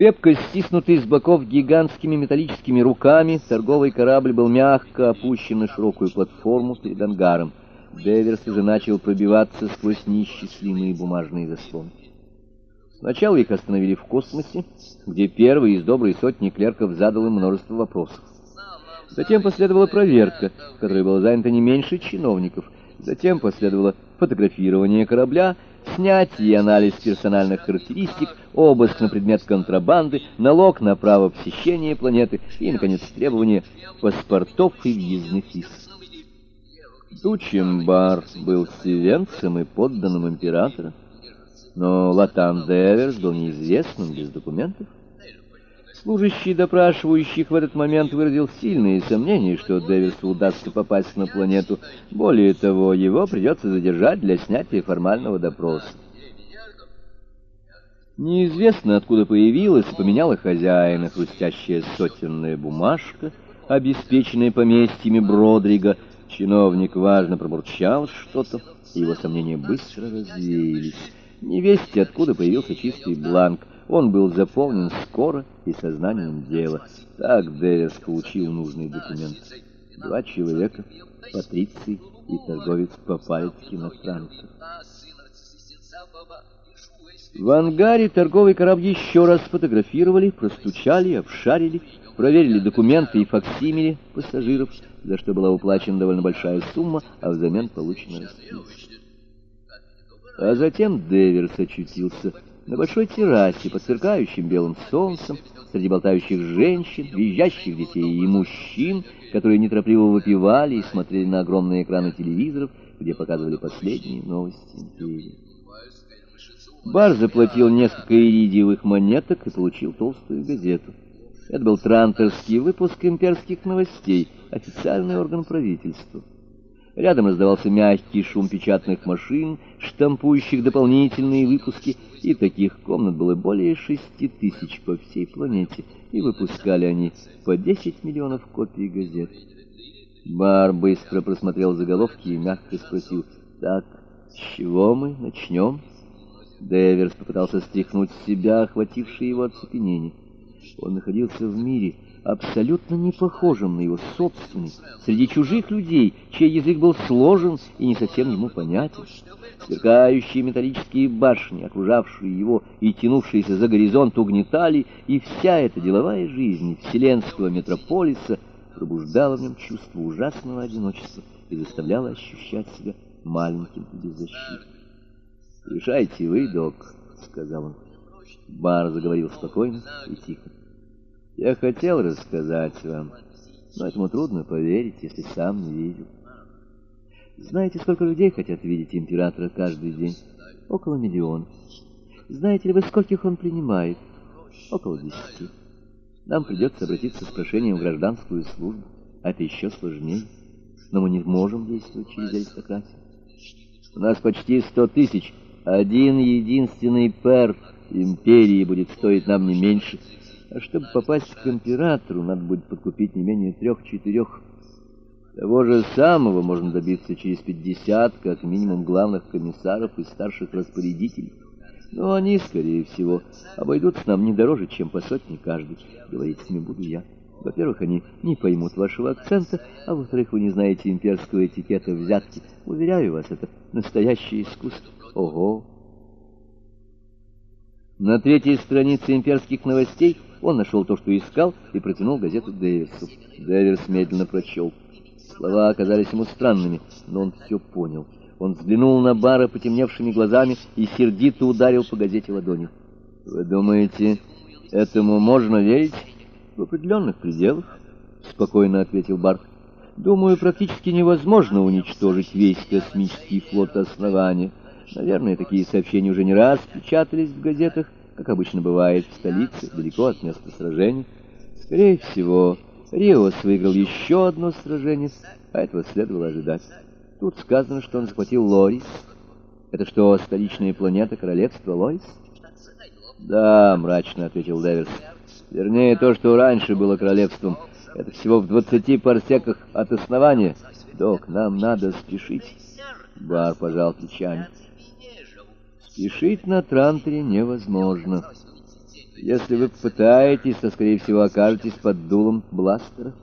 Крепко стиснутый с боков гигантскими металлическими руками, торговый корабль был мягко опущен на широкую платформу перед ангаром. Деверс уже начал пробиваться сквозь неисчислимые бумажные заслоны. Сначала их остановили в космосе, где первый из доброй сотни клерков задал им множество вопросов. Затем последовала проверка, в которой было занято не меньше чиновников. Затем последовало фотографирование корабля, снятие и анализ персональных характеристик, обыск на предмет контрабанды, налог на право посещения планеты и, наконец, требование паспортов и въездных виз. Дучембар был севенцем и подданным императора, но Латан Деверс был неизвестным без документов. Служащий допрашивающих в этот момент выразил сильные сомнения, что Дэвису удастся попасть на планету. Более того, его придется задержать для снятия формального допроса. Неизвестно, откуда появилась поменяла хозяина хрустящая сотенная бумажка, обеспеченная поместьями Бродрига. Чиновник важно пробурчал что-то, его сомнения быстро развеялись. Невесте, откуда появился чистый бланк — он был заполнен скоро и сознанием дела. Так Дэвис получил нужный документ. Два человека, патриций и торговец попались иностранцев. В ангаре торговый корабль еще раз фотографировали, простучали, обшарили, проверили документы и факсимили пассажиров, за что была уплачена довольно большая сумма, а взамен получена расписка. А затем Деверс очутился на большой террасе под сверкающим белым солнцем, среди болтающих женщин, визжащих детей и мужчин, которые неторопливо выпивали и смотрели на огромные экраны телевизоров, где показывали последние новости империи. Бар заплатил несколько иридиевых монеток и получил толстую газету. Это был транторский выпуск имперских новостей, официальный орган правительства. Рядом раздавался мягкий шум печатных машин, штампующих дополнительные выпуски, и таких комнат было более шести тысяч по всей планете, и выпускали они по десять миллионов копий газет. Бар быстро просмотрел заголовки и мягко спросил, «Так, с чего мы начнем?» Деверс попытался стряхнуть себя охватившее его оцепенение. Он находился в мире, абсолютно не похожим на его собственный, среди чужих людей, чей язык был сложен и не совсем ему понятен. Сверкающие металлические башни, окружавшие его и тянувшиеся за горизонт, угнетали, и вся эта деловая жизнь вселенского метрополиса пробуждала в нем чувство ужасного одиночества и заставляла ощущать себя маленьким и беззащитным. «Решайте вы, док», — сказал он. Бар заговорил спокойно и тихо. Я хотел рассказать вам, но этому трудно поверить, если сам не видел. Знаете, сколько людей хотят видеть императора каждый день? Около миллиона. Знаете ли вы, скольких он принимает? Около десяти. Нам придется обратиться с прошением в гражданскую службу, а это еще сложнее. Но мы не можем действовать через аристократию. У нас почти сто тысяч. Один единственный пер империи будет стоить нам не меньше, а чтобы попасть к императору, надо будет подкупить не менее трех-четырех. Того же самого можно добиться через пятьдесят, как минимум, главных комиссаров и старших распорядителей. Но они, скорее всего, обойдутся нам не дороже, чем по сотне каждый. Говорить с ними буду я. Во-первых, они не поймут вашего акцента, а во-вторых, вы не знаете имперского этикета взятки. Уверяю вас, это настоящее искусство. Ого! На третьей странице имперских новостей он нашел то, что искал, и протянул газету Дэвису. Дэвис медленно прочел. Слова оказались ему странными, но он все понял. Он взглянул на Бара потемневшими глазами и сердито ударил по газете ладонью. «Вы думаете, этому можно верить?» «В определенных пределах», — спокойно ответил Бар. «Думаю, практически невозможно уничтожить весь космический флот основания. Наверное, такие сообщения уже не раз печатались в газетах, как обычно бывает в столице, далеко от места сражения. Скорее всего, Риос выиграл еще одно сражение, а этого следовало ожидать. Тут сказано, что он захватил Лорис. Это что, столичная планета королевства Лорис? Да, мрачно ответил Дэверс. Вернее, то, что раньше было королевством. Это всего в двадцати парсеках от основания. Док, нам надо спешить. Бар пожал плечами. Спешить на Трантере невозможно. Если вы попытаетесь, то, скорее всего, окажетесь под дулом бластера.